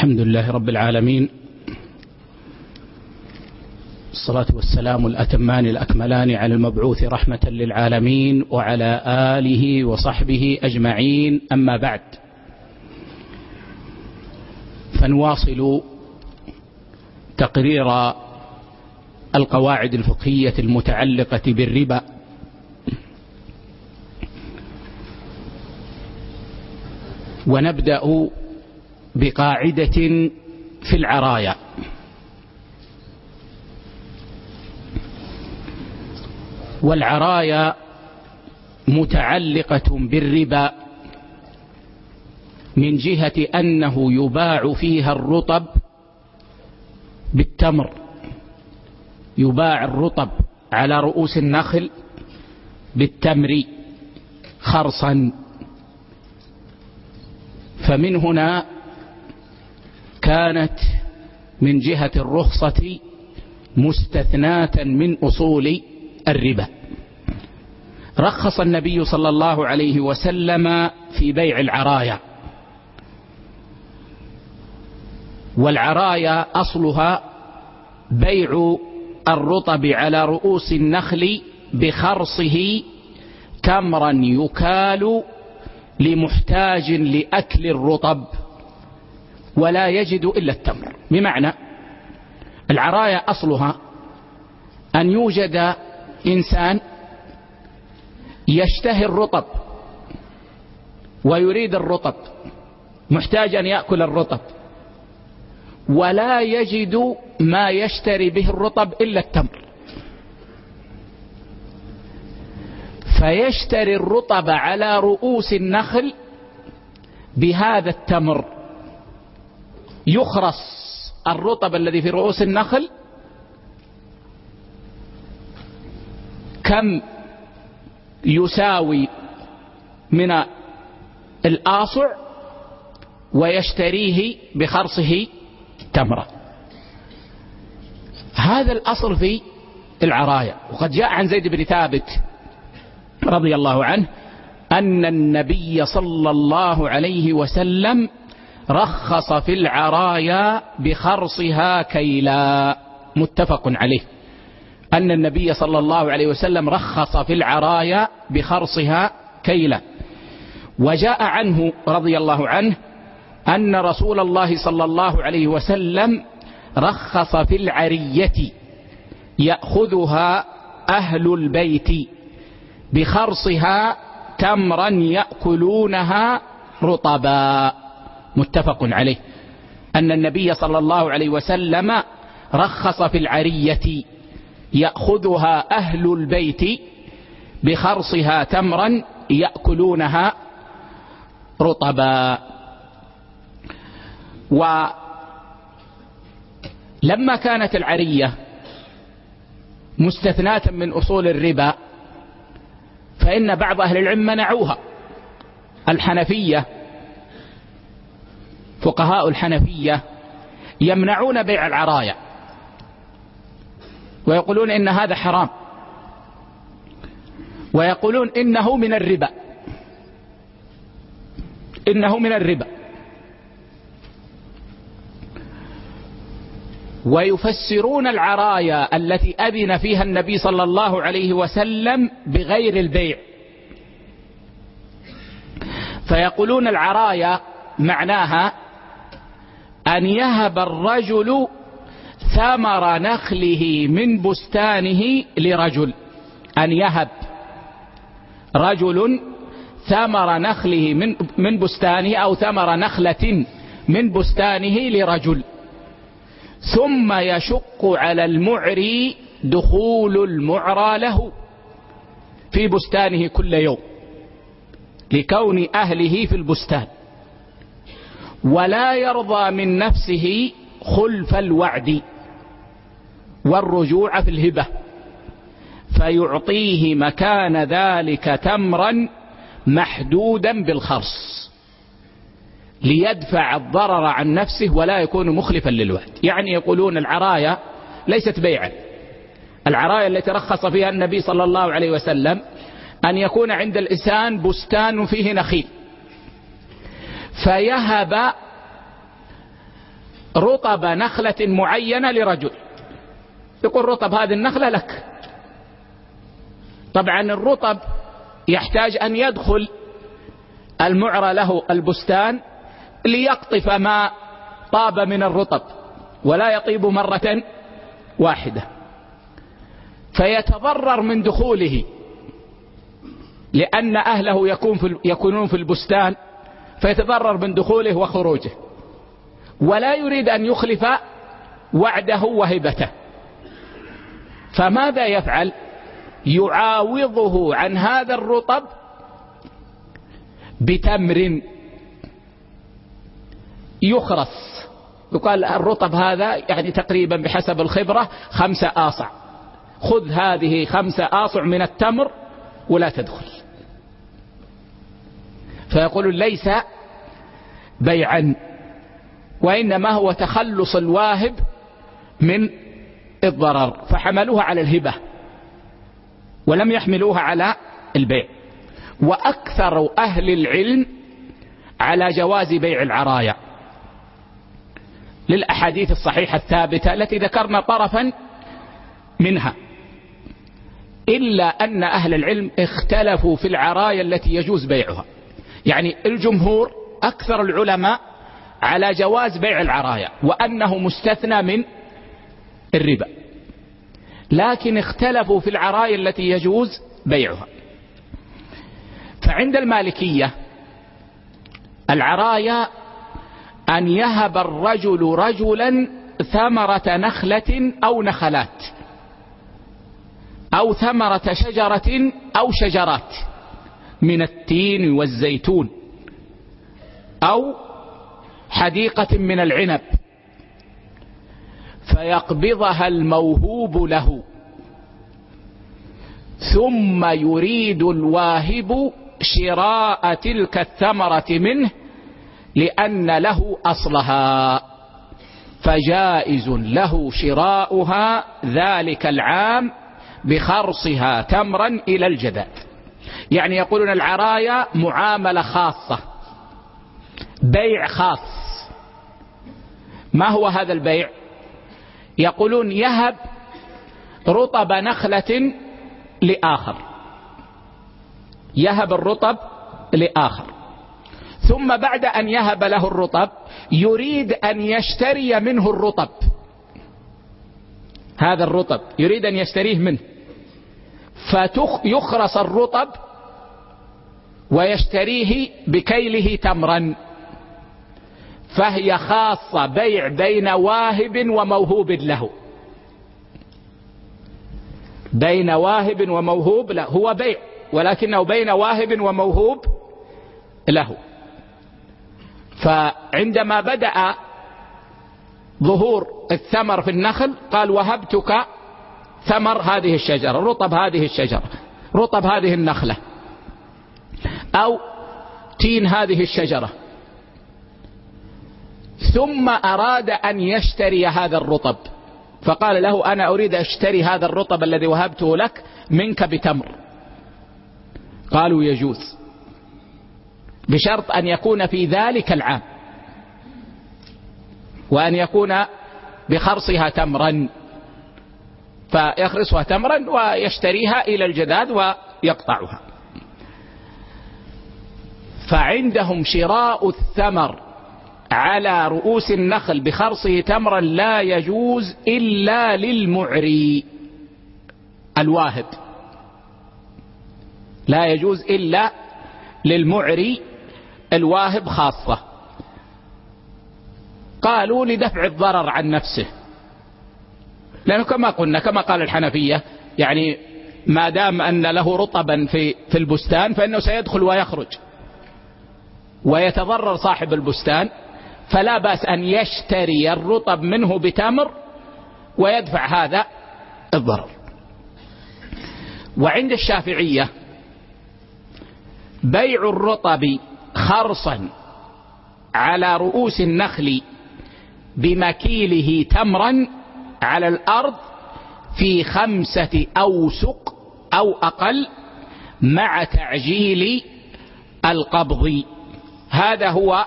الحمد لله رب العالمين الصلاة والسلام الأتمان الأكملان على المبعوث رحمة للعالمين وعلى آله وصحبه أجمعين. أما بعد فنواصل تقرير القواعد الفقهية المتعلقة بالربا. ونبدأ بقاعدة في العرايا. والعرايا متعلقة بالربا من جهة أنه يباع فيها الرطب بالتمر. يباع الرطب على رؤوس النخل بالتمر خرصا. فمن هنا كانت من جهة الرخصة مستثناة من أصول الربا. رخص النبي صلى الله عليه وسلم في بيع العرايا. والعرايا أصلها بيع الرطب على رؤوس النخل بخرصه تمرا يكال لمحتاج لأكل الرطب. ولا يجد إلا التمر. بمعنى العرايا أصلها أن يوجد إنسان يشتهي الرطب ويريد الرطب محتاج أن يأكل الرطب ولا يجد ما يشتري به الرطب إلا التمر. فيشتري الرطب على رؤوس النخل بهذا التمر. يخرص الرطب الذي في رؤوس النخل كم يساوي من الآصع ويشتريه بخرصه تمرة. هذا الأصل في العرايا. وقد جاء عن زيد بن ثابت رضي الله عنه أن النبي صلى الله عليه وسلم رخص في العرايا بخرصها كيلا. متفق عليه. أن النبي صلى الله عليه وسلم رخص في العرايا بخرصها كيلا. وجاء عنه رضي الله عنه أن رسول الله صلى الله عليه وسلم رخص في العرية يأخذها أهل البيت بخرصها تمرا يأكلونها رطبا متفق عليه. أن النبي صلى الله عليه وسلم رخص في العرية يأخذها أهل البيت بخرصها تمرا يأكلونها رطبا. ولما كانت العرية مستثناة من أصول الربا فإن بعض أهل العلم منعوها. الحنفية فقهاء الحنفية يمنعون بيع العرايا ويقولون إن هذا حرام ويقولون إنه من الربا إنه من الربا ويفسرون العرايا التي أذن فيها النبي صلى الله عليه وسلم بغير البيع فيقولون العرايا معناها أن يهب الرجل ثمر نخله من بستانه لرجل. أن يهب رجل ثمر نخله من من بستانه أو ثمر نخلة من بستانه لرجل. ثم يشق على المعري دخول المعرى له في بستانه كل يوم لكون أهله في البستان. ولا يرضى من نفسه خلف الوعد والرجوع في الهبة فيعطيه مكان ذلك تمرا محدودا بالخرص ليدفع الضرر عن نفسه ولا يكون مخلفا للوعد. يعني يقولون العرايا ليست بيعا. العرايا التي رخص فيها النبي صلى الله عليه وسلم أن يكون عند الإنسان بستان فيه نخيل. فيهب رطب نخلة معينة لرجل. يقول رطب هذه النخلة لك. طبعا الرطب يحتاج أن يدخل المعرى له البستان ليقطف ما طاب من الرطب ولا يطيب مرة واحدة. فيتضرر من دخوله لأن أهله يكون في يكونون في البستان. فيتضرر من دخوله وخروجه. ولا يريد أن يخلف وعده وهبته. فماذا يفعل؟ يعاوضه عن هذا الرطب بتمر يخرص. يقال الرطب هذا يعني تقريبا بحسب الخبرة خمسة آصع. خذ هذه خمسة آصع من التمر ولا تدخل. فيقول ليس بيعا وإنما هو تخلص الواهب من الضرر فحملوها على الهبة ولم يحملوها على البيع. وأكثر أهل العلم على جواز بيع العرايا. للأحاديث الصحيحة الثابتة التي ذكرنا طرفا منها. إلا أن أهل العلم اختلفوا في العرايا التي يجوز بيعها. يعني الجمهور أكثر العلماء على جواز بيع العرايا وأنه مستثنى من الربا. لكن اختلفوا في العرايا التي يجوز بيعها. فعند المالكية العرايا أن يهب الرجل رجلا ثمرة نخلة أو نخلات أو ثمرة شجرة أو شجرات. من التين والزيتون أو حديقة من العنب فيقبضها الموهوب له ثم يريد الواهب شراء تلك الثمرة منه لأن له أصلها فجائز له شراؤها ذلك العام بخرصها تمرا إلى الجداد يعني يقولون العرايا معاملة خاصة بيع خاص. ما هو هذا البيع؟ يقولون يهب رطب نخلة لآخر. يهب الرطب لآخر. ثم بعد أن يهب له الرطب يريد أن يشتري منه الرطب. هذا الرطب يريد أن يشتريه منه. فيخرص الرطب ويشتريه بكيله تمرا. فهي خاصة بيع بين واهب وموهوب له. بين واهب وموهوب له. هو بيع ولكنه بين واهب وموهوب له. فعندما بدأ ظهور الثمر في النخل قال وهبتك ثمر هذه الشجرة رطب هذه الشجرة رطب هذه النخلة أو تين هذه الشجرة. ثم أراد أن يشتري هذا الرطب فقال له أنا أريد أشتري هذا الرطب الذي وهبته لك منك بتمر. قالوا يجوز بشرط أن يكون في ذلك العام وأن يكون بخرصها تمرا. فيخرصها تمرا ويشتريها إلى الجداد ويقطعها. فعندهم شراء الثمر على رؤوس النخل بخرصه تمرا لا يجوز إلا للمعري الواهب. لا يجوز إلا للمعري الواهب خاصة. قالوا لدفع الضرر عن نفسه. لأنه كما قلنا كما قال الحنفية يعني ما دام أن له رطبا في, في البستان فإنه سيدخل ويخرج. ويتضرر صاحب البستان فلا بأس أن يشتري الرطب منه بتمر ويدفع هذا الضرر. وعند الشافعية بيع الرطب خرصا على رؤوس النخل بمكيله تمرا على الأرض في خمسة أوسق أو أقل مع تعجيل القبض. هذا هو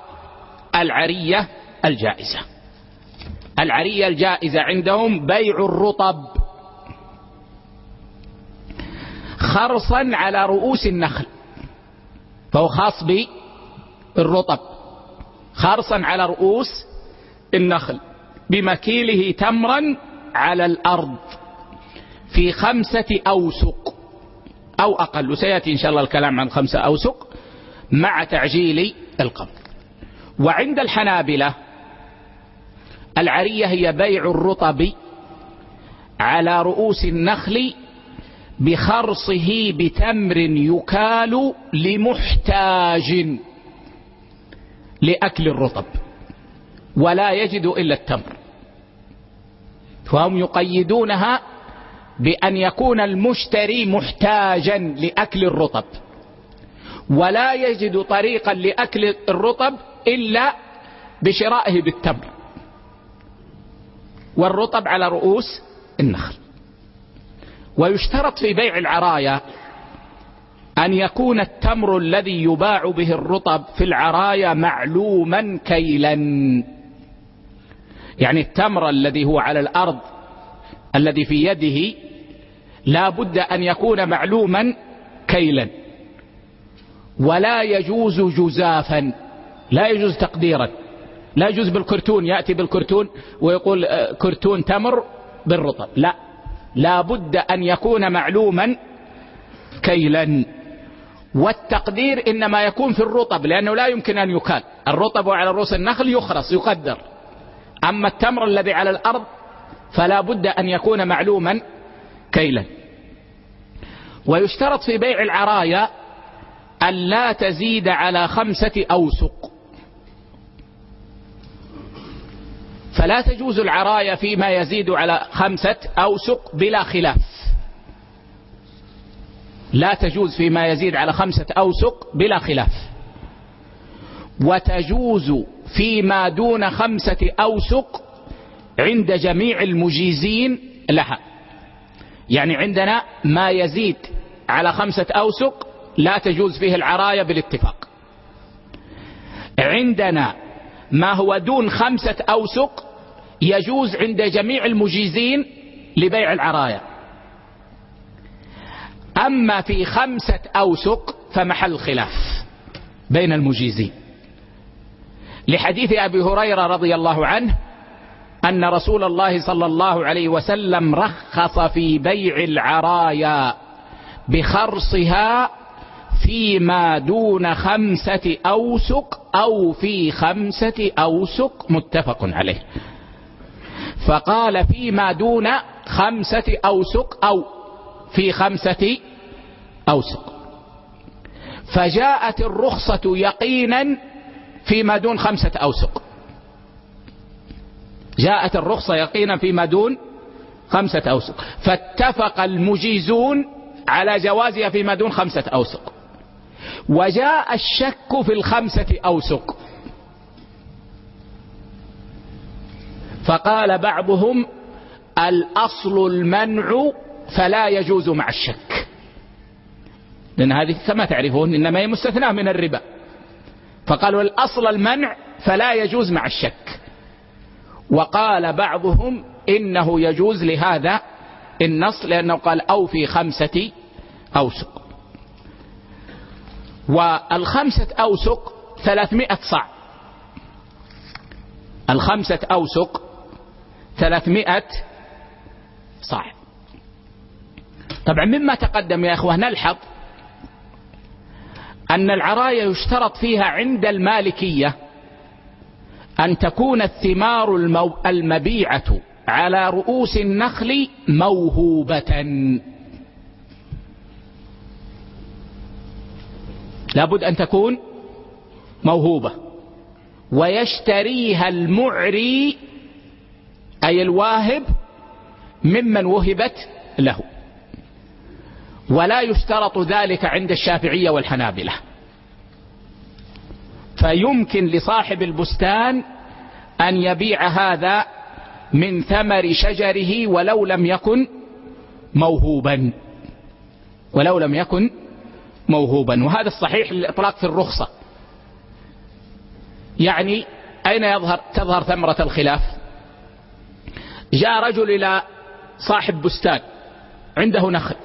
العرية الجائزة. العرية الجائزة عندهم بيع الرطب. خرصا على رؤوس النخل. فهو خاص بالرطب. خرصا على رؤوس النخل. بمكيله تمرا على الأرض في خمسة أوسق أو أقل. سيأتي إن شاء الله الكلام عن خمسة أوسق مع تعجيل القبض وعند الحنابلة العرية هي بيع الرطب على رؤوس النخل بخرصه بتمر يكال لمحتاج لأكل الرطب. ولا يجد إلا التمر. فهم يقيدونها بأن يكون المشتري محتاجا لأكل الرطب ولا يجد طريقا لأكل الرطب إلا بشرائه بالتمر. والرطب على رؤوس النخل. ويشترط في بيع العرايا أن يكون التمر الذي يباع به الرطب في العرايا معلوما كيلا. يعني التمر الذي هو على الأرض الذي في يده لا بد أن يكون معلوما كيلا ولا يجوز جزافا لا يجوز تقديرا لا يجوز بالكرتون يأتي بالكرتون ويقول آه، كرتون تمر بالرطب. لا. لا بد أن يكون معلوما كيلا. والتقدير إنما يكون في الرطب لأنه لا يمكن أن يكال. الرطب على رؤوس النخل يخرص يقدر. أما التمر الذي على الأرض فلا بد أن يكون معلوما كيلا. ويشترط في بيع العرايا أن لا تزيد على خمسة أوسق. فلا تجوز العرايا فيما يزيد على خمسة أوسق بلا خلاف. لا تجوز فيما يزيد على خمسة أوسق بلا خلاف. وتجوز فيما دون خمسة أوسق عند جميع المجيزين لها. يعني عندنا ما يزيد على خمسة أوسق لا تجوز فيه العراية بالاتفاق. عندنا ما هو دون خمسة أوسق يجوز عند جميع المجيزين لبيع العراية. أما في خمسة أوسق فمحل خلاف بين المجيزين. لحديث أبي هريرة رضي الله عنه أن رسول الله صلى الله عليه وسلم رخص في بيع العرايا بخرصها فيما دون خمسة أوسق أو في خمسة أوسق متفق عليه. فقال فيما دون خمسة أوسق أو في خمسة أوسق. فجاءت الرخصة يقينا فيما دون خمسة أوسق. جاءت الرخصة يقينا فيما دون خمسة أوسق. فاتفق المجيزون على جوازها فيما دون خمسة أوسق. وجاء الشك في الخمسة أوسق. فقال بعضهم الأصل المنع فلا يجوز مع الشك. لأن هذه كما تعرفون إنما هي مستثناة من الربا. فقالوا الأصل المنع فلا يجوز مع الشك. وقال بعضهم إنه يجوز لهذا النص لأنه قال أو في خمسة أوسق. والخمسة أوسق ثلاثمائة صع الخمسة أوسق ثلاثمائة صاع. طبعا مما تقدم يا أخوة نلحظ أن العراية يشترط فيها عند المالكية أن تكون الثمار المو... المبيعة على رؤوس النخل موهوبة. لابد أن تكون موهوبة. ويشتريها المعري أي الواهب ممن وهبت له. ولا يشترط ذلك عند الشافعية والحنابلة. فيمكن لصاحب البستان أن يبيع هذا من ثمر شجره ولو لم يكن موهوبا. ولو لم يكن موهوبا. وهذا الصحيح للإطلاق في الرخصة. يعني أين يظهر تظهر ثمرة الخلاف؟ جاء رجل إلى صاحب بستان. عنده نخل.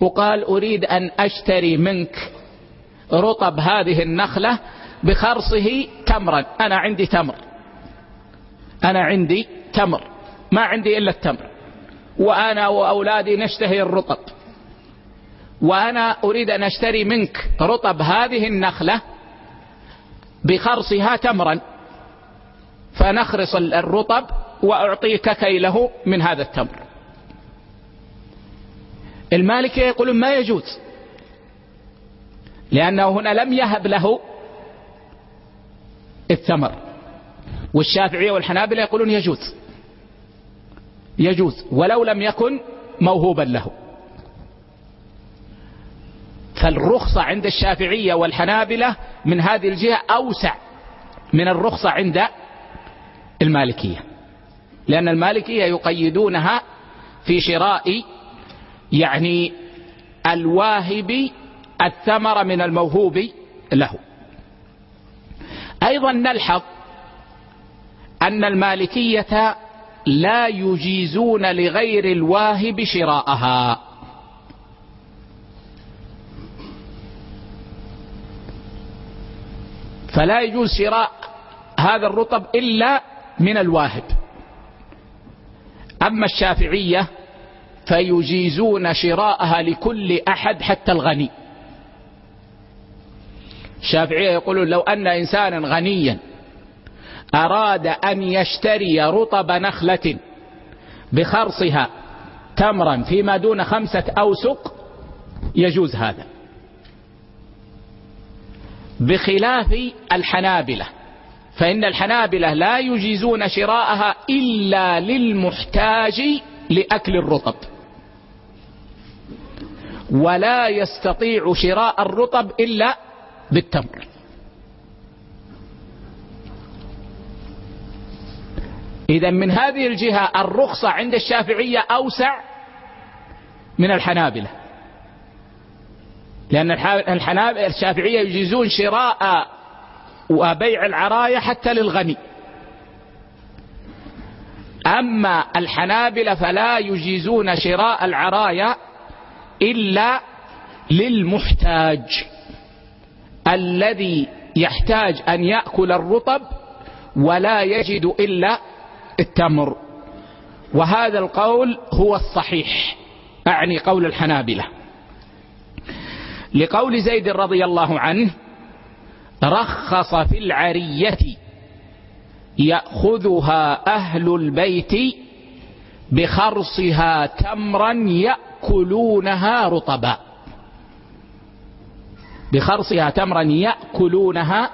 وقال أريد أن أشتري منك رطب هذه النخلة بخرصه تمرا. أنا عندي تمر. أنا عندي تمر. ما عندي إلا التمر. وأنا وأولادي نشتهي الرطب. وأنا أريد أن أشتري منك رطب هذه النخلة بخرصها تمرا. فنخرص الرطب وأعطيك كيله من هذا التمر. المالكية يقولون ما يجوز. لأنه هنا لم يهب له الثمر. والشافعية والحنابلة يقولون يجوز. يجوز ولو لم يكن موهوبا له. فالرخصة عند الشافعية والحنابلة من هذه الجهة أوسع من الرخصة عند المالكية. لأن المالكية يقيدونها في شراء يعني الواهب الثمر من الموهوب له. أيضا نلحظ أن المالكية لا يجيزون لغير الواهب شراءها. فلا يجوز شراء هذا الرطب إلا من الواهب. أما الشافعية فيجيزون شراءها لكل أحد حتى الغني. الشافعية يقولون لو أن إنسانا غنيا أراد أن يشتري رطب نخلة بخرصها تمرا فيما دون خمسة أوسق يجوز هذا. بخلاف الحنابلة فإن الحنابلة لا يجيزون شراءها إلا للمحتاج لأكل الرطب. ولا يستطيع شراء الرطب إلا بالتمر. إذا من هذه الجهة الرخصة عند الشافعية أوسع من الحنابلة. لأن الحنابلة الشافعية يجيزون شراء وبيع العراية حتى للغني. أما الحنابلة فلا يجيزون شراء العرايا إلا للمحتاج الذي يحتاج أن يأكل الرطب ولا يجد إلا التمر. وهذا القول هو الصحيح. أعني قول الحنابلة. لقول زيد رضي الله عنه رخص في العرية يأخذها أهل البيت بخرصها تمرا يأكلونها رطبا بخرصها تمرا يأكلونها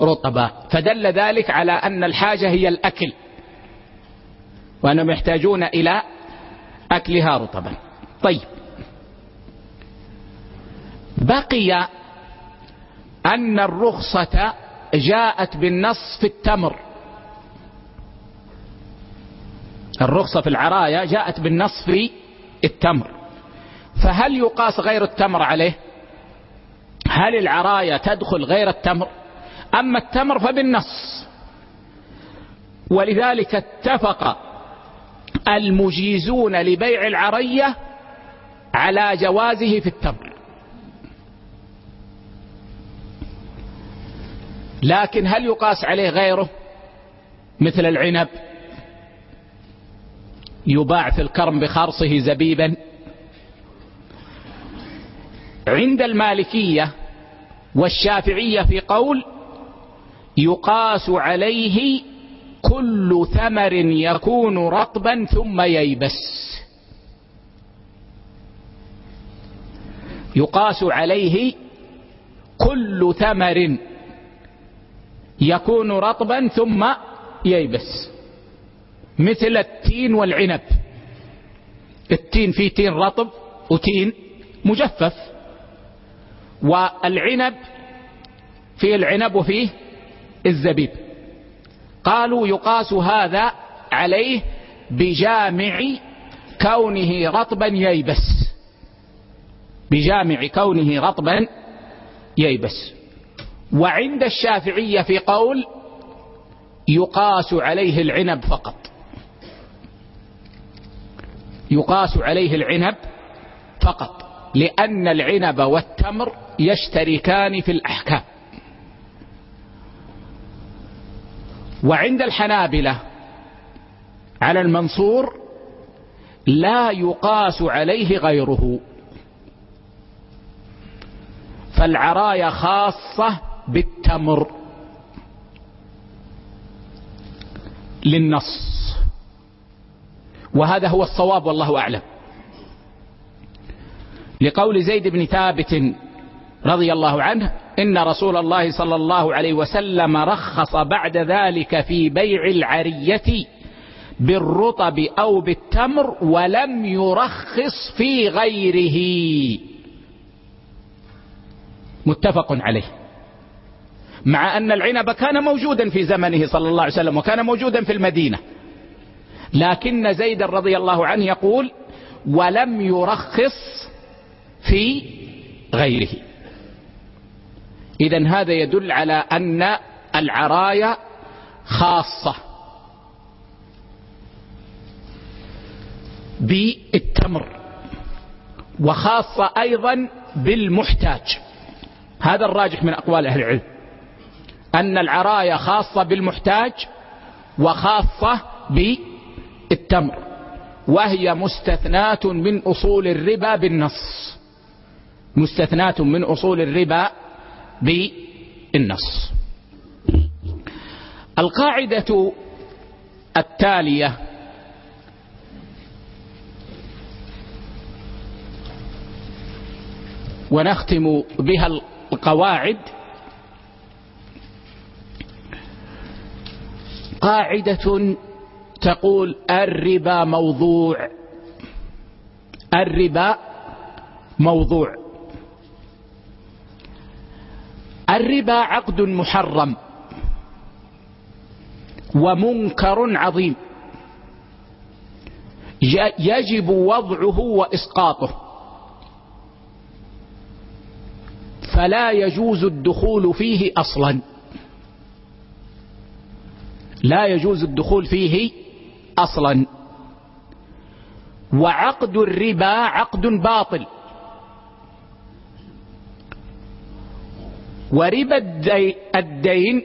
رطبا فدل ذلك على أن الحاجة هي الأكل. وأنهم يحتاجون إلى أكلها رطبا. طيب. بقي أن الرخصة جاءت بالنص في التمر. الرخصة في العراية جاءت بالنص في التمر. فهل يقاس غير التمر عليه؟ هل العراية تدخل غير التمر؟ أما التمر فبالنص. ولذلك اتفق المجيزون لبيع العرية على جوازه في التمر. لكن هل يقاس عليه غيره؟ مثل العنب. يباع في الكرم بخرصه زبيبا. عند المالكية والشافعية في قول يقاس عليه كل ثمر يكون رطبا ثم ييبس. يقاس عليه كل ثمر يكون رطبا ثم ييبس. مثل التين والعنب. التين فيه تين رطب وتين مجفف. والعنب فيه العنب وفيه الزبيب. قالوا يقاس هذا عليه بجامع كونه رطبا ييبس. بجامع كونه رطبا ييبس. وعند الشافعية في قول يقاس عليه العنب فقط. يقاس عليه العنب فقط لأن العنب والتمر يشتركان في الأحكام. وعند الحنابلة على المنصور لا يقاس عليه غيره. فالعرايا خاصة بالتمر للنص. وهذا هو الصواب والله أعلم. لقول زيد بن ثابت رضي الله عنه إن رسول الله صلى الله عليه وسلم رخص بعد ذلك في بيع العرية بالرطب أو بالتمر ولم يرخص في غيره. متفق عليه. مع أن العنب كان موجودا في زمنه صلى الله عليه وسلم وكان موجودا في المدينة. لكن زيد رضي الله عنه يقول ولم يرخص في غيره. إذا هذا يدل على أن العرايا خاصة بالتمر وخاصة أيضا بالمحتاج. هذا الراجح من أقوال أهل العلم. أن العرايا خاصة بالمحتاج وخاصة بالتمر وهي مستثناة من أصول الربا بالنص. مستثناة من أصول الربا بالنص. القاعدة التالية ونختم بها القواعد. قاعدة تقول الربا موضوع. الربا موضوع. الربا عقد محرم ومنكر عظيم. يجب وضعه وإسقاطه. فلا يجوز الدخول فيه أصلا. لا يجوز الدخول فيه أصلا. وعقد الربا عقد باطل. وربا الدين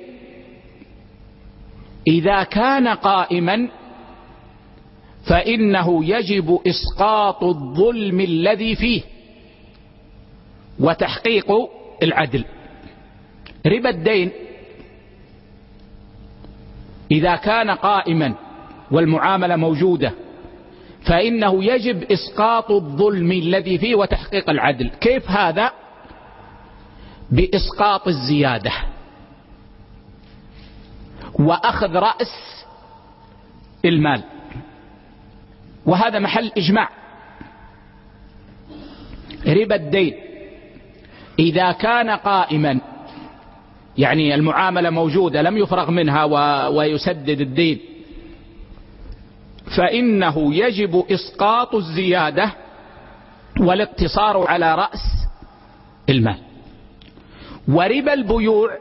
إذا كان قائما فإنه يجب إسقاط الظلم الذي فيه وتحقيق العدل. ربا الدين إذا كان قائما والمعاملة موجودة. فإنه يجب إسقاط الظلم الذي فيه وتحقيق العدل. كيف هذا؟ بإسقاط الزيادة. وأخذ رأس المال. وهذا محل إجماع. ربا الدين. إذا كان قائما يعني المعاملة موجودة لم يفرغ منها ويسدد الدين. فإنه يجب إسقاط الزيادة والاقتصار على رأس المال. وربا البيوع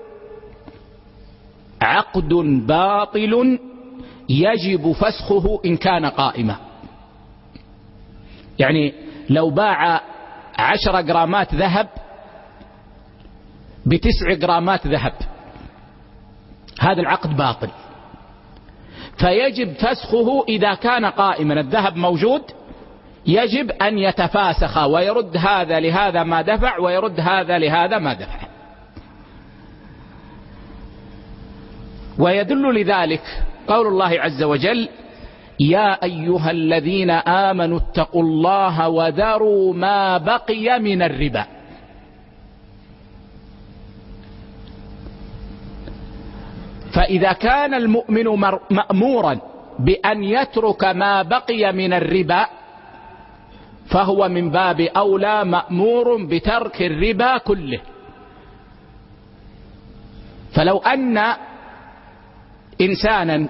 عقد باطل يجب فسخه إن كان قائما. يعني لو باع عشر جرامات ذهب بتسع جرامات ذهب هذا العقد باطل. فيجب فسخه إذا كان قائما. الذهب موجود يجب أن يتفاسخ ويرد هذا لهذا ما دفع ويرد هذا لهذا ما دفع. ويدل لذلك قول الله عز وجل يا أيها الذين آمنوا اتقوا الله وذروا ما بقي من الربا. فإذا كان المؤمن مأمورا بأن يترك ما بقي من الربا فهو من باب أولى مأمور بترك الربا كله. فلو أن إنسانا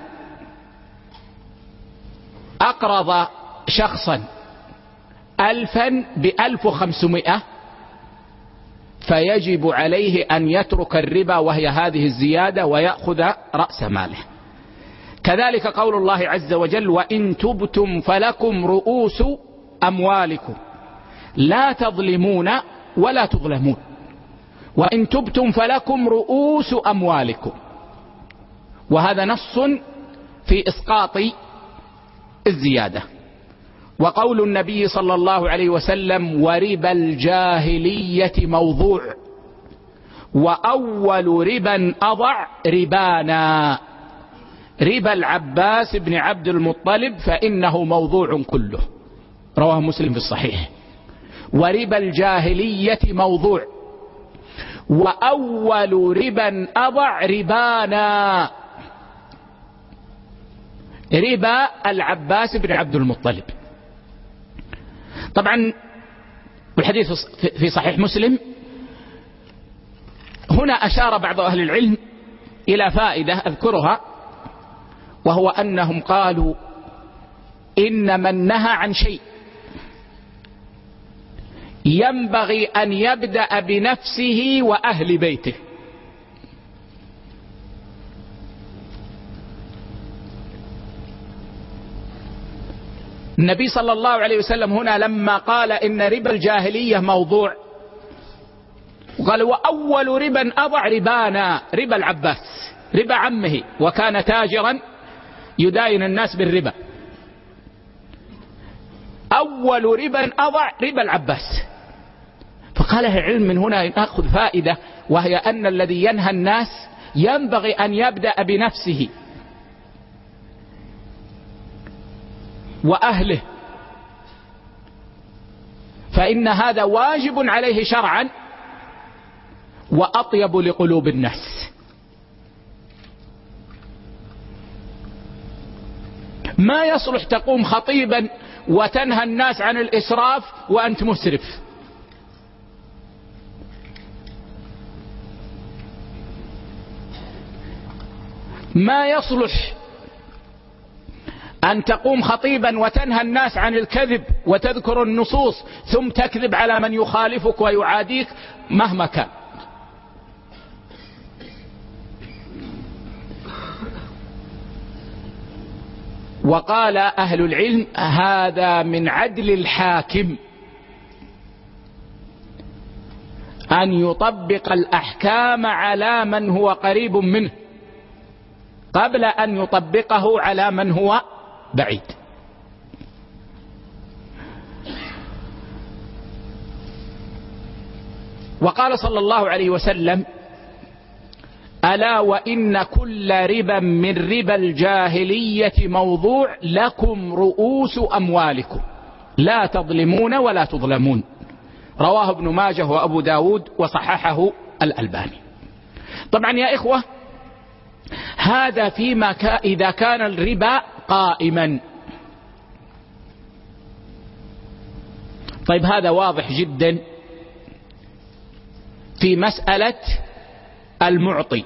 أقرض شخصا ألفا بألف وخمسمائة فيجب عليه أن يترك الربا وهي هذه الزيادة ويأخذ رأس ماله. كذلك قول الله عز وجل وإن تبتم فلكم رؤوس أموالكم لا تظلمون ولا تظلمون. وإن تبتم فلكم رؤوس أموالكم. وهذا نص في إسقاط الزيادة. وقول النبي صلى الله عليه وسلم وربا الجاهلية موضوع وأول ربا أضع ربانا. ربا العباس بن عبد المطلب فإنه موضوع كله. رواه مسلم في الصحيح. وربا الجاهلية موضوع وأول ربا أضع ربانا. ربا العباس بن عبد المطلب. طبعا والحديث في صحيح مسلم. هنا أشار بعض أهل العلم إلى فائدة أذكرها وهو أنهم قالوا إن من نهى عن شيء. ينبغي أن يبدأ بنفسه وأهل بيته. النبي صلى الله عليه وسلم هنا لما قال إن ربا الجاهلية موضوع. وقال وأول ربا أضع ربانا ربا العباس ربا عمه وكان تاجرا يداين الناس بالربا. أول ربا أضع ربا العباس. فقال العلم من هنا نأخذ فائدة وهي أن الذي ينهى الناس ينبغي أن يبدأ بنفسه. وأهله. فإن هذا واجب عليه شرعا وأطيب لقلوب الناس. ما يصلح تقوم خطيبا وتنهى الناس عن الإسراف وأنت مسرف. ما يصلح أن تقوم خطيبا وتنهى الناس عن الكذب وتذكر النصوص ثم تكذب على من يخالفك ويعاديك مهما كان. وقال أهل العلم هذا من عدل الحاكم أن يطبق الأحكام على من هو قريب منه قبل أن يطبقه على من هو بعيد. وقال صلى الله عليه وسلم ألا وإن كل ربا من ربا الجاهلية موضوع لكم رؤوس أموالكم. لا تظلمون ولا تظلمون. رواه ابن ماجه وأبو داود وصححه الألباني. طبعا يا إخوة هذا فيما كا إذا كان الربا قائما. طيب هذا واضح جدا في مسألة المعطي.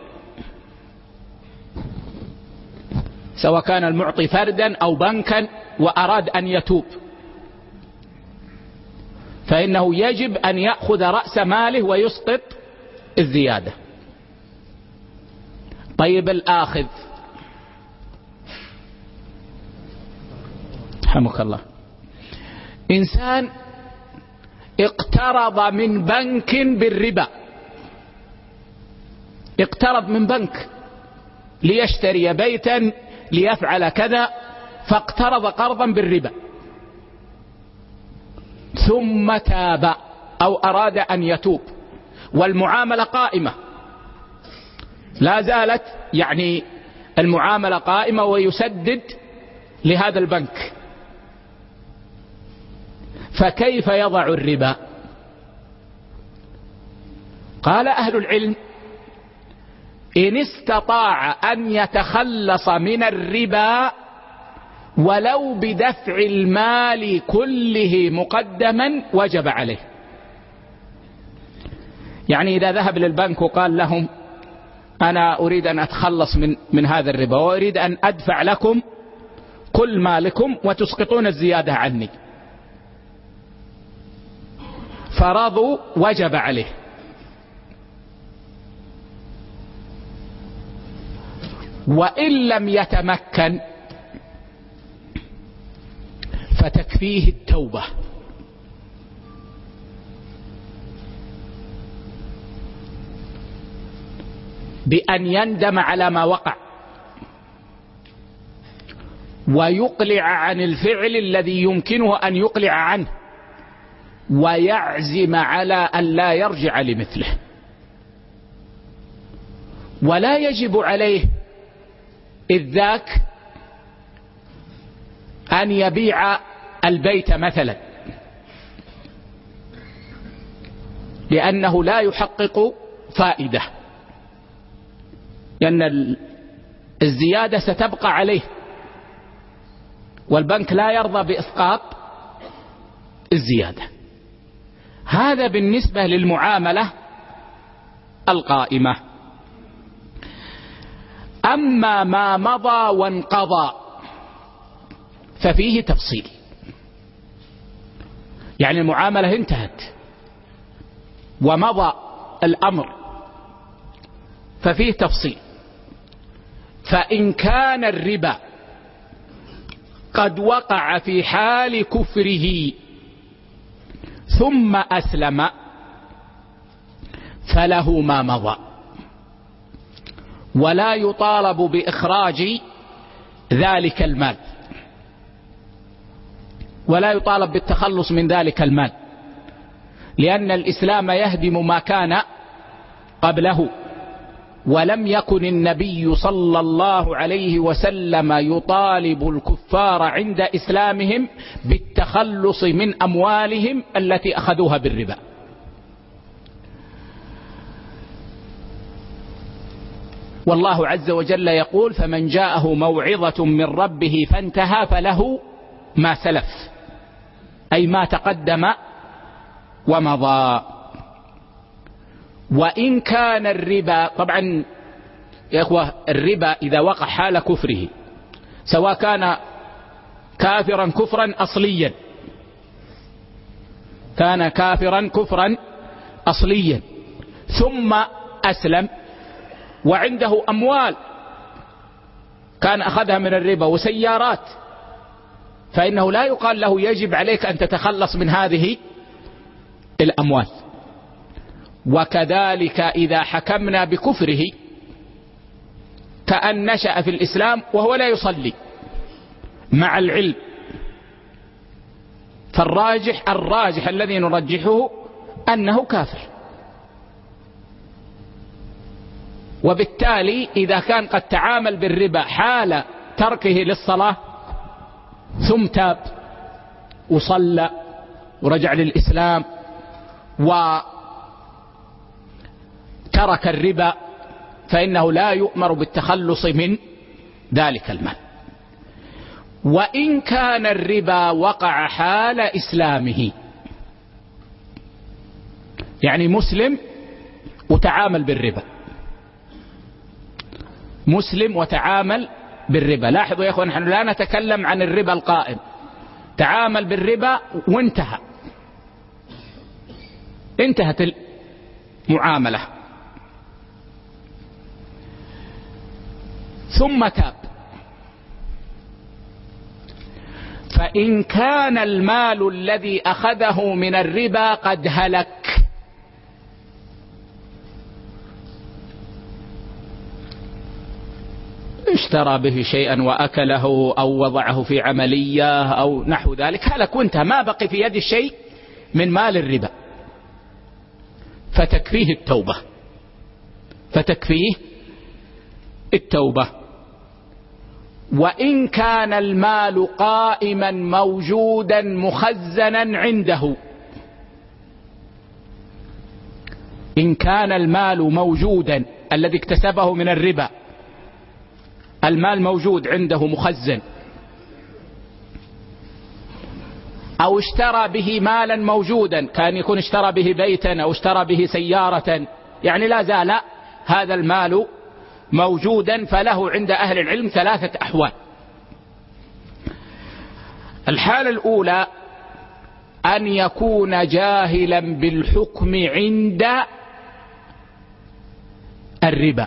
سواء كان المعطي فردا أو بنكا وأراد أن يتوب فإنه يجب أن يأخذ رأس ماله ويسقط الزيادة. طيب الآخذ. رحمك الله. إنسان اقترض من بنك بالربا. اقترض من بنك. ليشتري بيتا ليفعل كذا فاقترض قرضا بالربا. ثم تاب أو أراد أن يتوب. والمعاملة قائمة. لا زالت يعني المعاملة قائمة ويسدد لهذا البنك. فكيف يضع الربا؟ قال أهل العلم إن استطاع أن يتخلص من الربا ولو بدفع المال كله مقدما وجب عليه. يعني إذا ذهب للبنك وقال لهم أنا أريد أن أتخلص من, من هذا الربا وأريد أن أدفع لكم كل مالكم وتسقطون الزيادة عني. فرضوا وجب عليه. وإن لم يتمكن فتكفيه التوبة. بأن يندم على ما وقع. ويقلع عن الفعل الذي يمكنه أن يقلع عنه. ويعزم على أن لا يرجع لمثله. ولا يجب عليه إذ ذاك أن يبيع البيت مثلا. لأنه لا يحقق فائدة. لأن الزيادة ستبقى عليه. والبنك لا يرضى بإسقاط الزيادة. هذا بالنسبة للمعاملة القائمة. أما ما مضى وانقضى ففيه تفصيل. يعني المعاملة انتهت ومضى الأمر ففيه تفصيل. فإن كان الربا قد وقع في حال كفره ثم أسلم فله ما مضى. ولا يطالب بإخراج ذلك المال. ولا يطالب بالتخلص من ذلك المال. لأن الإسلام يهدم ما كان قبله. ولم يكن النبي صلى الله عليه وسلم يطالب الكفار عند إسلامهم بالتخلص من أموالهم التي أخذوها بالربا. والله عز وجل يقول فمن جاءه موعظة من ربه فانتهى فله ما سلف أي ما تقدم ومضى. وإن كان الربا طبعا يا أخوة الربا إذا وقع حال كفره سواء كان كافرا كفرا أصليا. كان كافرا كفرا أصليا. ثم أسلم وعنده أموال كان أخذها من الربا وسيارات. فإنه لا يقال له يجب عليك أن تتخلص من هذه الأموال. وكذلك إذا حكمنا بكفره كأن نشأ في الإسلام وهو لا يصلي مع العلم. فالراجح الراجح الذي نرجحه أنه كافر. وبالتالي إذا كان قد تعامل بالربا حال تركه للصلاة ثم تاب وصلى ورجع للإسلام وترك الربا فإنه لا يؤمر بالتخلص من ذلك المال. وإن كان الربا وقع حال إسلامه يعني مسلم وتعامل بالربا. مسلم وتعامل بالربا. لاحظوا يا إخوان نحن لا نتكلم عن الربا القائم. تعامل بالربا وانتهى. انتهت المعاملة. ثم تاب. فإن كان المال الذي أخذه من الربا قد هلك. اشترى به شيئا وأكله أو وضعه في عملية أو نحو ذلك هلك وانتهى. ما بقي في يد الشيء من مال الربا. فتكفيه التوبة. فتكفيه التوبة. وإن كان المال قائما موجودا مخزنا عنده. إن كان المال موجودا الذي اكتسبه من الربا المال موجود عنده مخزن. أو اشترى به مالا موجودا كان يكون اشترى به بيتا أو اشترى به سيارة. يعني لا زال هذا المال موجودا فله عند أهل العلم ثلاثة أحوال. الحالة الأولى أن يكون جاهلا بالحكم عند الربا.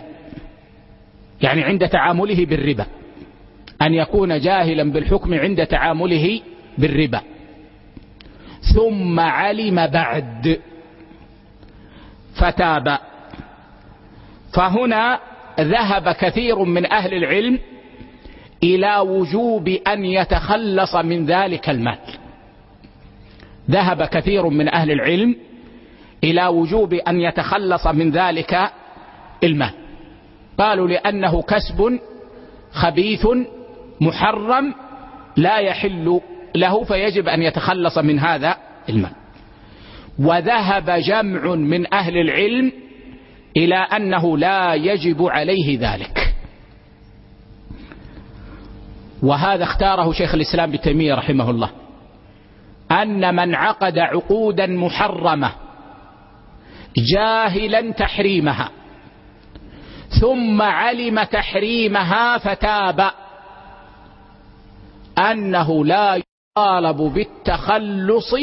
يعني عند تعامله بالربا. أن يكون جاهلا بالحكم عند تعامله بالربا. ثم علم بعد. فتاب. فهنا ذهب كثير من أهل العلم إلى وجوب أن يتخلص من ذلك المال. ذهب كثير من أهل العلم إلى وجوب أن يتخلص من ذلك المال. قالوا لأنه كسب خبيث محرم لا يحل له فيجب أن يتخلص من هذا المال. وذهب جمع من أهل العلم إلى أنه لا يجب عليه ذلك. وهذا اختاره شيخ الإسلام بتيمية رحمه الله. أن من عقد عقودا محرمة جاهلا تحريمها ثم علم تحريمها فتاب. أنه لا يطالب بالتخلص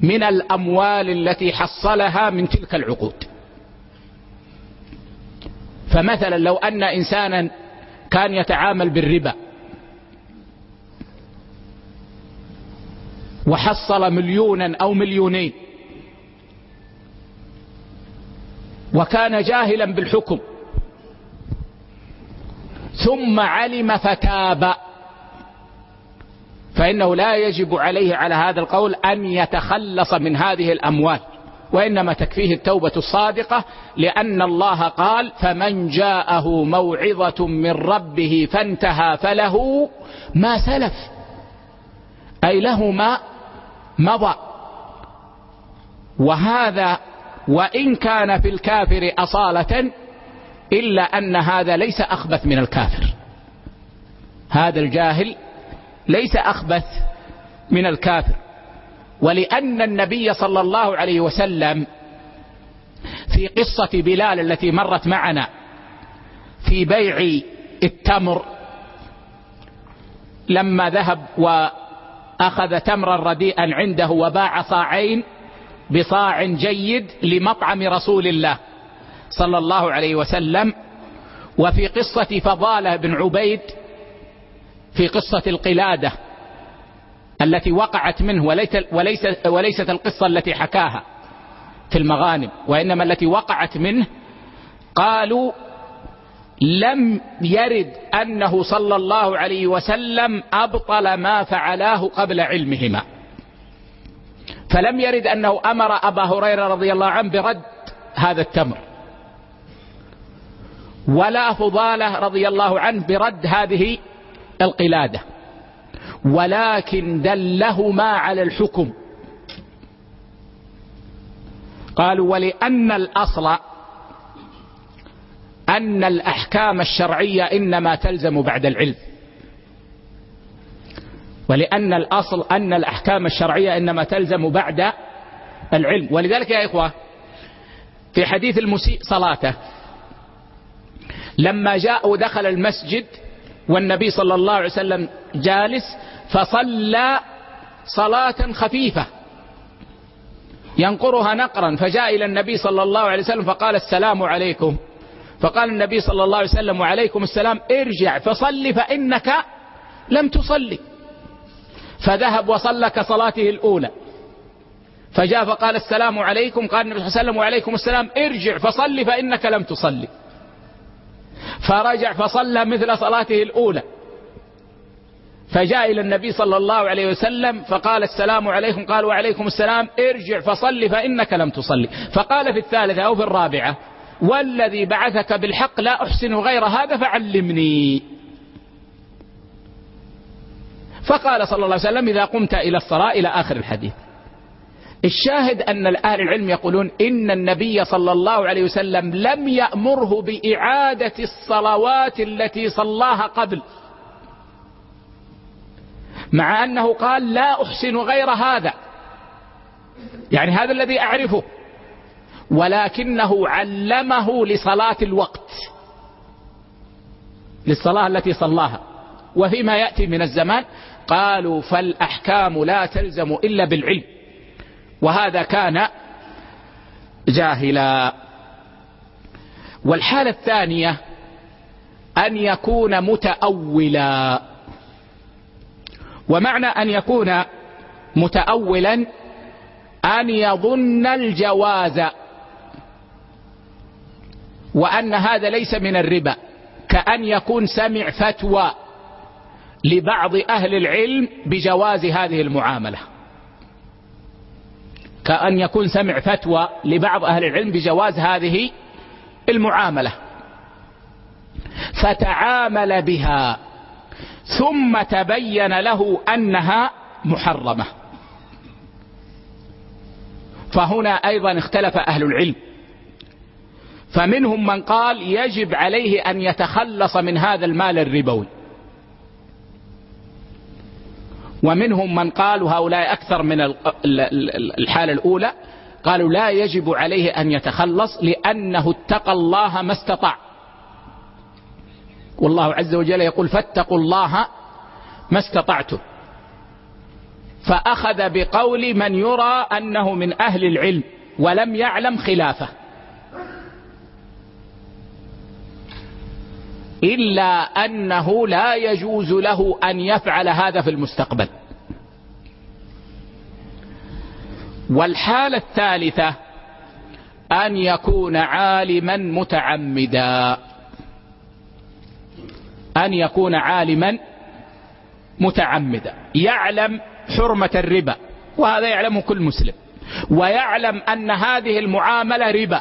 من الأموال التي حصلها من تلك العقود. فمثلا لو أن إنسانا كان يتعامل بالربا وحصل مليونا أو مليونين وكان جاهلا بالحكم ثم علم فتاب فإنه لا يجب عليه على هذا القول أن يتخلص من هذه الأموال وإنما تكفيه التوبة الصادقة لأن الله قال فمن جاءه موعظة من ربه فانتهى فله ما سلف. أي له ما مضى. وهذا وإن كان في الكافر أصالة إلا أن هذا ليس أخبث من الكافر. هذا الجاهل ليس أخبث من الكافر. ولأن النبي صلى الله عليه وسلم في قصة بلال التي مرت معنا في بيع التمر لما ذهب وأخذ تمرا رديئا عنده وباع صاعين بصاع جيد لمطعم رسول الله صلى الله عليه وسلم وفي قصة فضالة بن عبيد في قصة القلادة. التي وقعت منه وليس وليست, وليست القصة التي حكاها في المغانم وإنما التي وقعت منه قالوا لم يرد أنه صلى الله عليه وسلم أبطل ما فعلاه قبل علمهما. فلم يرد أنه أمر أبا هريرة رضي الله عنه برد هذا التمر. ولا فضالة رضي الله عنه برد هذه القلادة. ولكن دلهما على الحكم. قالوا ولأن الأصل أن الأحكام الشرعية إنما تلزم بعد العلم. ولأن الأصل أن الأحكام الشرعية إنما تلزم بعد العلم. ولذلك يا إخوة في حديث المسيء صلاته لما جاء ودخل المسجد والنبي صلى الله عليه وسلم جالس فصلى صلاة خفيفة ينقرها نقرا فجاء إلى النبي صلى الله عليه وسلم فقال السلام عليكم. فقال النبي صلى الله عليه وسلم وعليكم السلام ارجع فصل فإنك لم تصلي. فذهب وصلى كصلاته الأولى. فجاء فقال السلام عليكم قال النبي صلى الله عليه وسلم وعليكم السلام ارجع فصل فإنك لم تصلي. فرجع فصلى مثل صلاته الأولى. فجاء إلى النبي صلى الله عليه وسلم فقال السلام عليكم قال وعليكم السلام ارجع فصل فإنك لم تصلي. فقال في الثالثة أو في الرابعة والذي بعثك بالحق لا أحسن غير هذا فعلمني. فقال صلى الله عليه وسلم إذا قمت إلى الصلاة إلى آخر الحديث. الشاهد أن أهل العلم يقولون إن النبي صلى الله عليه وسلم لم يأمره بإعادة الصلوات التي صلاها قبل. مع أنه قال لا أحسن غير هذا. يعني هذا الذي أعرفه. ولكنه علمه لصلاة الوقت. للصلاة التي صلاها. وفيما يأتي من الزمان قالوا فالأحكام لا تلزم إلا بالعلم. وهذا كان جاهلا. والحالة الثانية أن يكون متأولا. ومعنى أن يكون متأولا أن يظن الجواز وأن هذا ليس من الربا كأن يكون سمع فتوى لبعض أهل العلم بجواز هذه المعاملة. كأن يكون سمع فتوى لبعض أهل العلم بجواز هذه المعاملة. فتعامل بها ثم تبين له أنها محرمة. فهنا أيضا اختلف أهل العلم. فمنهم من قال يجب عليه أن يتخلص من هذا المال الربوي. ومنهم من قال وهؤلاء أكثر من الحالة الأولى قالوا لا يجب عليه أن يتخلص لأنه اتقى الله ما استطاع. والله عز وجل يقول فاتقوا الله ما استطعتم. فأخذ بقول من يرى أنه من أهل العلم ولم يعلم خلافه. إلا أنه لا يجوز له أن يفعل هذا في المستقبل. والحالة الثالثة أن يكون عالما متعمدا. أن يكون عالما متعمدا. يعلم حرمة الربا وهذا يعلمه كل مسلم. ويعلم أن هذه المعاملة ربا.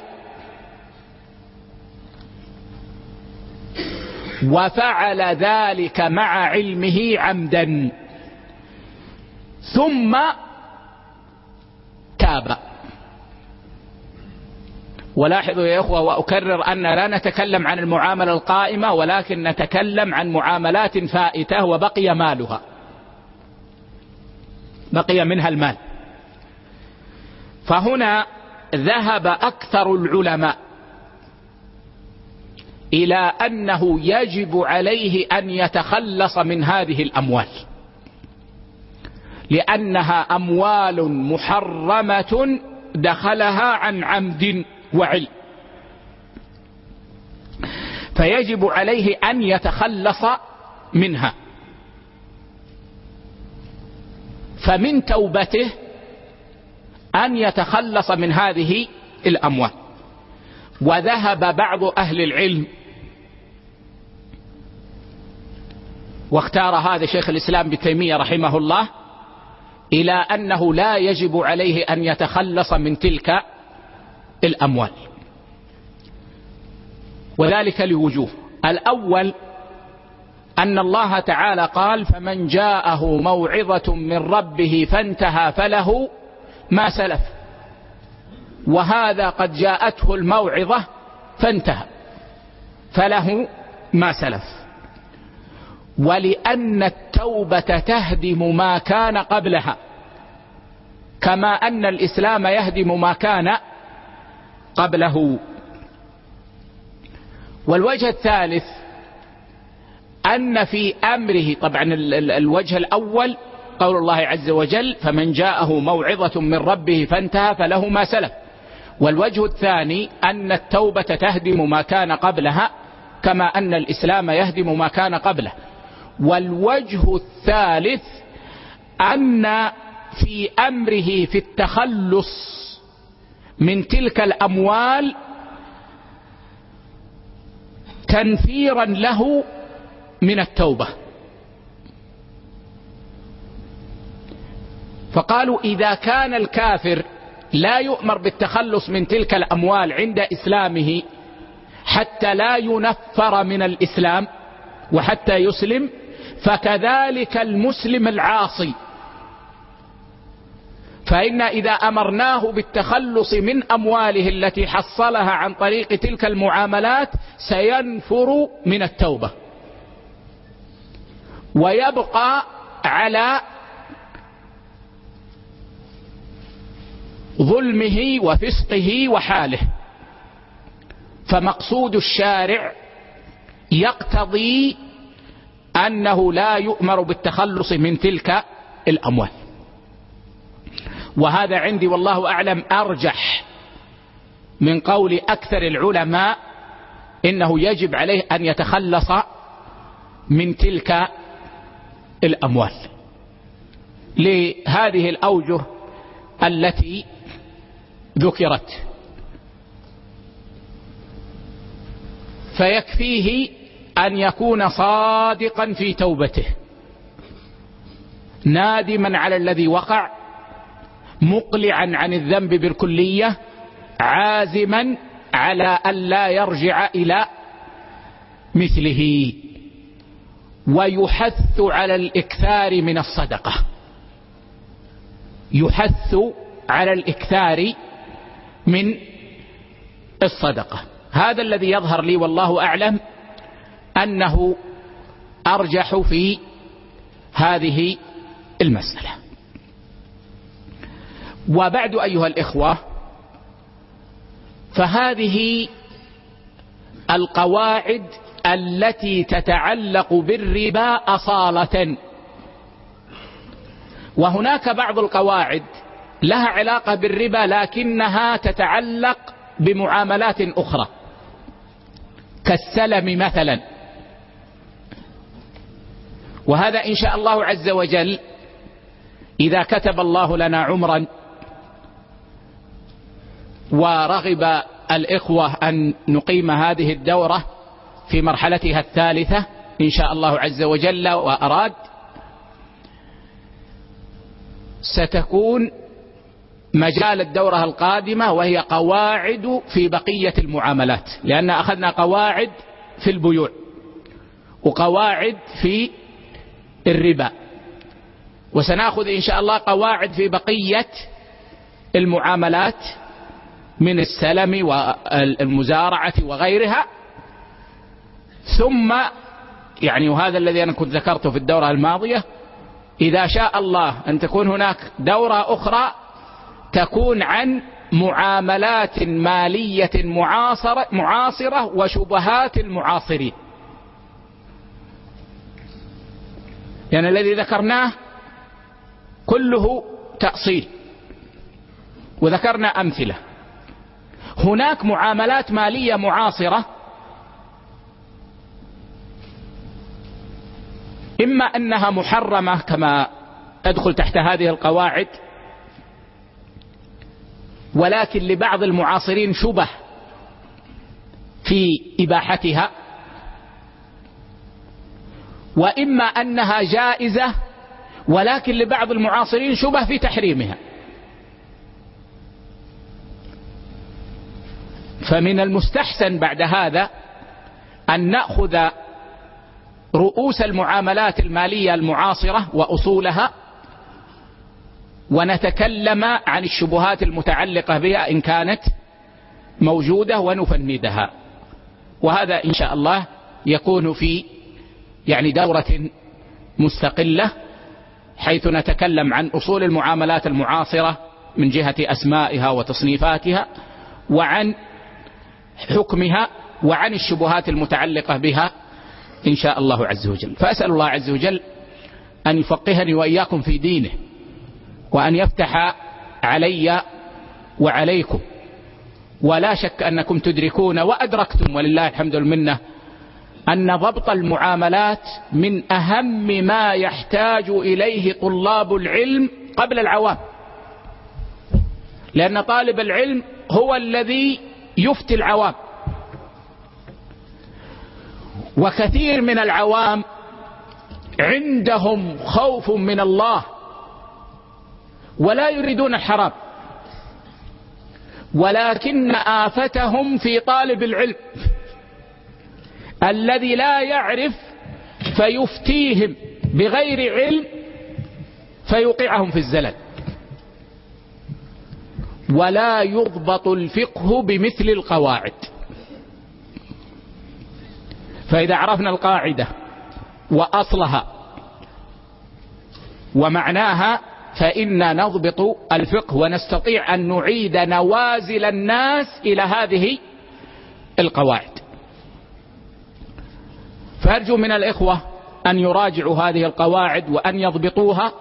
وفعل ذلك مع علمه عمدا. ثم تاب. ولاحظوا يا إخوة وأكرر أن لا نتكلم عن المعاملة القائمة ولكن نتكلم عن معاملات فائتة وبقي مالها. بقي منها المال. فهنا ذهب أكثر العلماء. إلى أنه يجب عليه أن يتخلص من هذه الأموال. لأنها أموال محرمة دخلها عن عمد وعلم فيجب عليه أن يتخلص منها. فمن توبته أن يتخلص من هذه الأموال. وذهب بعض أهل العلم واختار هذا شيخ الإسلام بتيمية رحمه الله إلى أنه لا يجب عليه أن يتخلص من تلك الأموال. وذلك لوجوه. الأول أن الله تعالى قال فمن جاءه موعظة من ربه فانتهى فله ما سلف. وهذا قد جاءته الموعظة فانتهى. فله ما سلف. ولأن التوبة تهدم ما كان قبلها. كما أن الإسلام يهدم ما كان قبله. والوجه الثالث أن في أمره طبعا الوجه الأول قول الله عز وجل فمن جاءه موعظة من ربه فانتهى فله ما سلف. والوجه الثاني أن التوبة تهدم ما كان قبلها كما أن الإسلام يهدم ما كان قبله. والوجه الثالث أن في أمره في التخلص من تلك الأموال تنفيرا له من التوبة. فقالوا إذا كان الكافر لا يؤمر بالتخلص من تلك الأموال عند إسلامه حتى لا ينفر من الإسلام وحتى يسلم فكذلك المسلم العاصي. فإن إذا أمرناه بالتخلص من أمواله التي حصلها عن طريق تلك المعاملات سينفر من التوبة. ويبقى على ظلمه وفسقه وحاله. فمقصود الشارع يقتضي أنه لا يؤمر بالتخلص من تلك الأموال. وهذا عندي والله أعلم أرجح من قول أكثر العلماء إنه يجب عليه أن يتخلص من تلك الأموال. لهذه الأوجه التي ذكرت. فيكفيه أن يكون صادقا في توبته. نادما على الذي وقع مقلعا عن الذنب بالكلية عازما على أن لا يرجع إلى مثله. ويحث على الإكثار من الصدقة. يحث على الإكثار من الصدقة. هذا الذي يظهر لي والله أعلم أنه أرجح في هذه المسألة. وبعد أيها الإخوة فهذه القواعد التي تتعلق بالربا أصالة. وهناك بعض القواعد لها علاقة بالربا لكنها تتعلق بمعاملات أخرى. كالسلم مثلا. وهذا إن شاء الله عز وجل إذا كتب الله لنا عمرا ورغب الإخوة أن نقيم هذه الدورة في مرحلتها الثالثة إن شاء الله عز وجل وأراد ستكون مجال الدورة القادمة وهي قواعد في بقية المعاملات لأن أخذنا قواعد في البيوع وقواعد في الربا وسنأخذ إن شاء الله قواعد في بقية المعاملات من السلم والمزارعة وغيرها. ثم يعني وهذا الذي أنا كنت ذكرته في الدورة الماضية إذا شاء الله أن تكون هناك دورة أخرى تكون عن معاملات مالية معاصرة, معاصرة وشبهات المعاصرين. يعني الذي ذكرناه كله تأصيل. وذكرنا أمثلة. هناك معاملات مالية معاصرة. إما أنها محرمة كما تدخل تحت هذه القواعد ولكن لبعض المعاصرين شبه في إباحتها وإما أنها جائزة ولكن لبعض المعاصرين شبه في تحريمها. فمن المستحسن بعد هذا أن نأخذ رؤوس المعاملات المالية المعاصرة وأصولها ونتكلم عن الشبهات المتعلقة بها إن كانت موجودة ونفندها. وهذا إن شاء الله يكون في يعني دورة مستقلة حيث نتكلم عن أصول المعاملات المعاصرة من جهة أسمائها وتصنيفاتها وعن حكمها وعن الشبهات المتعلقة بها إن شاء الله عز وجل. فأسأل الله عز وجل أن يفقهني وإياكم في دينه. وأن يفتح علي وعليكم. ولا شك أنكم تدركون وأدركتم ولله الحمد والمنة أن ضبط المعاملات من أهم ما يحتاج إليه طلاب العلم قبل العوام. لأن طالب العلم هو الذي يفتي العوام. وكثير من العوام عندهم خوف من الله. ولا يريدون الحرام ولكن آفتهم في طالب العلم. الذي لا يعرف فيفتيهم بغير علم فيوقعهم في الزلل. ولا يضبط الفقه بمثل القواعد. فإذا عرفنا القاعدة وأصلها ومعناها فإنا نضبط الفقه ونستطيع أن نعيد نوازل الناس إلى هذه القواعد. فأرجو من الإخوة أن يراجعوا هذه القواعد وأن يضبطوها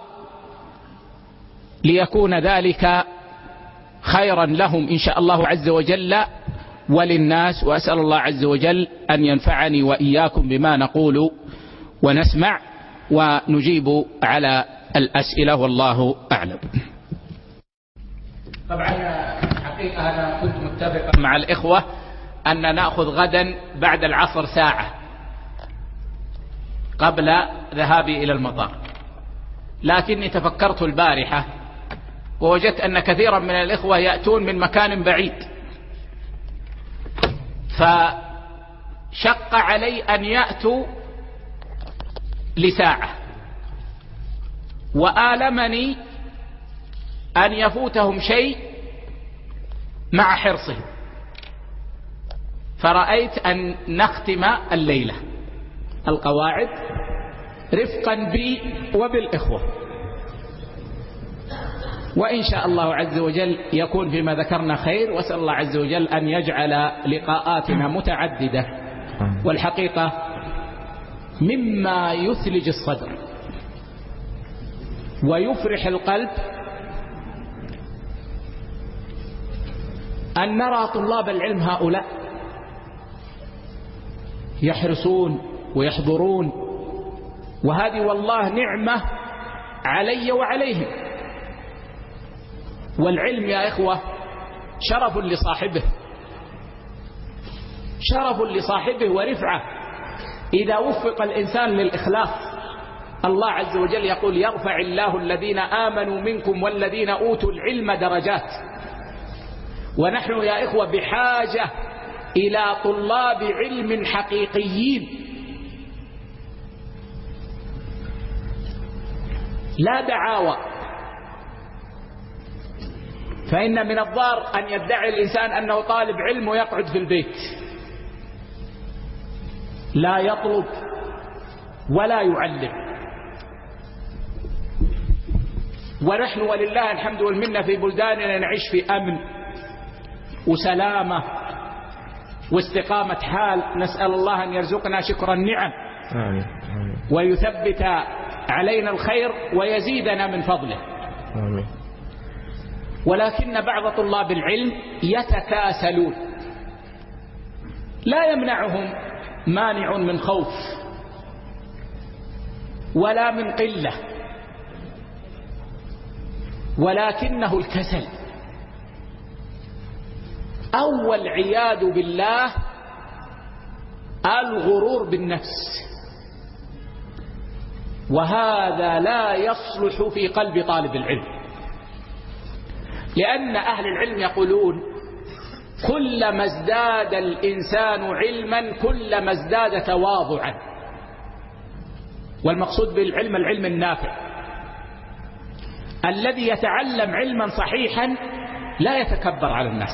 ليكون ذلك خيرا لهم إن شاء الله عز وجل. وللناس وأسأل الله عز وجل أن ينفعني وإياكم بما نقول ونسمع ونجيب على الأسئلة والله أعلم. طبعا حقيقة أنا كنت متفقا مع الإخوة أن نأخذ غدا بعد العصر ساعة قبل ذهابي إلى المطار. لكني تفكرت البارحة ووجدت أن كثيرا من الإخوة يأتون من مكان بعيد. فشق علي أن يأتوا لساعة. وآلمني أن يفوتهم شيء مع حرصهم. فرأيت أن نختم الليلة. القواعد رفقا بي وبالإخوة. وإن شاء الله عز وجل يكون فيما ذكرنا خير وأسأل الله عز وجل أن يجعل لقاءاتنا متعددة. والحقيقة مما يثلج الصدر. ويفرح القلب أن نرى طلاب العلم هؤلاء يحرصون ويحضرون وهذه والله نعمة علي وعليهم. والعلم يا إخوة شرف لصاحبه شرف لصاحبه ورفعة. إذا وفق الإنسان للإخلاص الله عز وجل يقول يرفع الله الذين آمنوا منكم والذين أوتوا العلم درجات. ونحن يا إخوة بحاجة إلى طلاب علم حقيقيين. لا دعاوى. فإن من الضار أن يدعي الإنسان أنه طالب علم ويقعد في البيت. لا يطلب ولا يعلم. ونحن ولله الحمد والمنة في بلداننا نعيش في أمن وسلامة واستقامة حال. نسأل الله أن يرزقنا شكر النعم ويثبت علينا الخير ويزيدنا من فضله. ولكن بعض طلاب العلم يتكاسلون. لا يمنعهم مانع من خوف ولا من قلة. ولكنه الكسل. أو العياذ بالله الغرور بالنفس. وهذا لا يصلح في قلب طالب العلم. لأن أهل العلم يقولون كلما ازداد الإنسان علما كلما ازداد تواضعا. والمقصود بالعلم العلم النافع. الذي يتعلم علما صحيحا لا يتكبر على الناس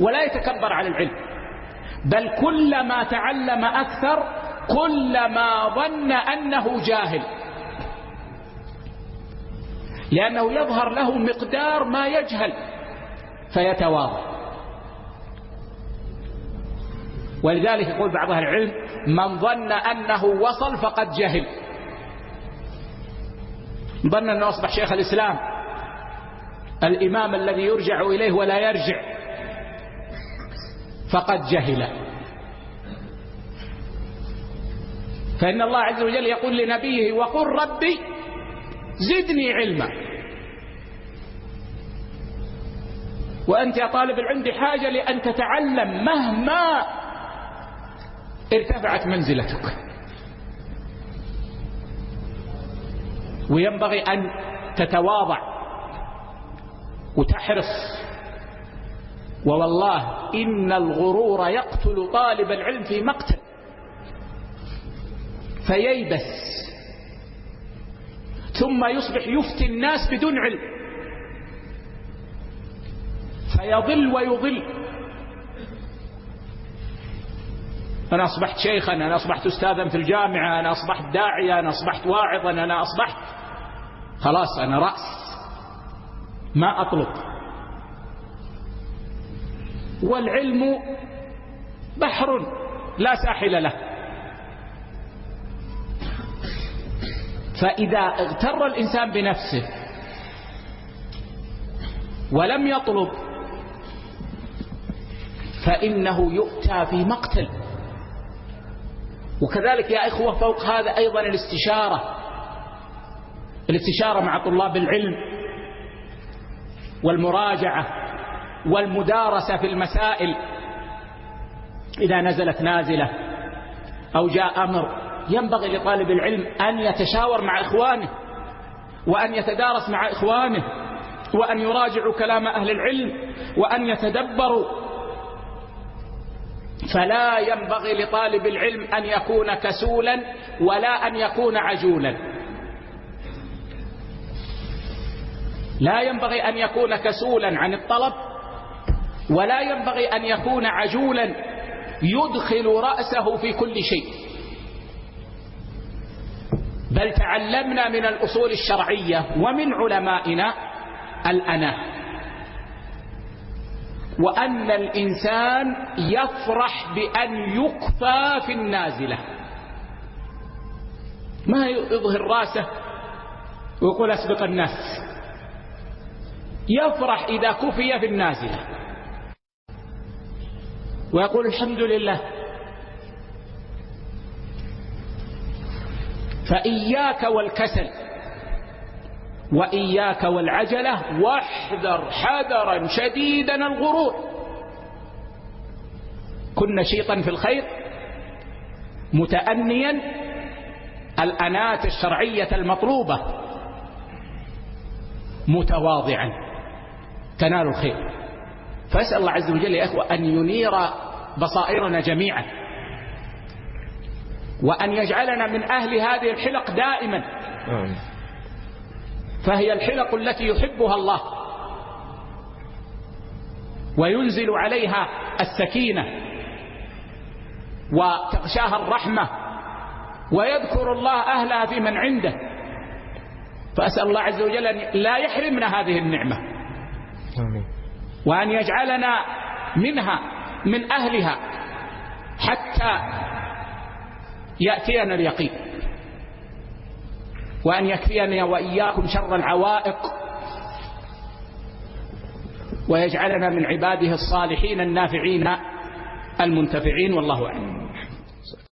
ولا يتكبر على العلم. بل كلما تعلم أكثر كلما ظن أنه جاهل. لأنه يظهر له مقدار ما يجهل فيتواضع. ولذلك يقول بعض العلم من ظن أنه وصل فقد جهل. ظن أنه أصبح شيخ الإسلام. الإمام الذي يرجع إليه ولا يرجع. فقد جهل. فإن الله عز وجل يقول لنبيه وقل ربي زدني علما. وأنت يا طالب العلم بحاجة لأن تتعلم مهما ارتفعت منزلتك. وينبغي أن تتواضع وتحرص. ووالله إن الغرور يقتل طالب العلم في مقتل. فييبس. ثم يصبح يفتي الناس بدون علم. فيضل ويضل. أنا أصبحت شيخا أنا أصبحت أستاذا في الجامعة أنا أصبحت داعيا أنا أصبحت واعظا أنا أصبحت خلاص أنا رأس. ما أطلب والعلم بحر لا ساحل له. فإذا اغتر الإنسان بنفسه ولم يطلب فإنه يؤتى في مقتل. وكذلك يا إخوة فوق هذا أيضا الاستشارة. الاستشارة مع طلاب العلم والمراجعة والمدارسة في المسائل. إذا نزلت نازلة أو جاء أمر ينبغي لطالب العلم أن يتشاور مع إخوانه وأن يتدارس مع إخوانه وأن يراجعوا كلام أهل العلم وأن يتدبروا. فلا ينبغي لطالب العلم أن يكون كسولا ولا أن يكون عجولا. لا ينبغي أن يكون كسولا عن الطلب ولا ينبغي أن يكون عجولا يدخل رأسه في كل شيء. بل تعلمنا من الأصول الشرعية ومن علمائنا الأنا وأن الإنسان يفرح بأن يكفى في النازلة. ما يظهر رأسه ويقول أسبق الناس. يفرح إذا كفي في النازلة ويقول الحمد لله. فإياك والكسل وإياك والعجلة واحذر حذرا شديدا الغرور. كن نشيطا في الخير متأنيا الأنات الشرعية المطلوبة متواضعا. تنال الخير. فأسأل الله عز وجل يا إخوة أن ينير بصائرنا جميعا. وأن يجعلنا من أهل هذه الحلق دائما. فهي الحلق التي يحبها الله. وينزل عليها السكينة. وتغشاها الرحمة. ويذكر الله أهلها في من عنده. فأسأل الله عز وجل أن لا يحرمنا هذه النعمة. وأن يجعلنا منها من أهلها حتى يأتينا اليقين. وأن يكفينا وإياكم شر العوائق. ويجعلنا من عباده الصالحين النافعين المنتفعين والله أعلم.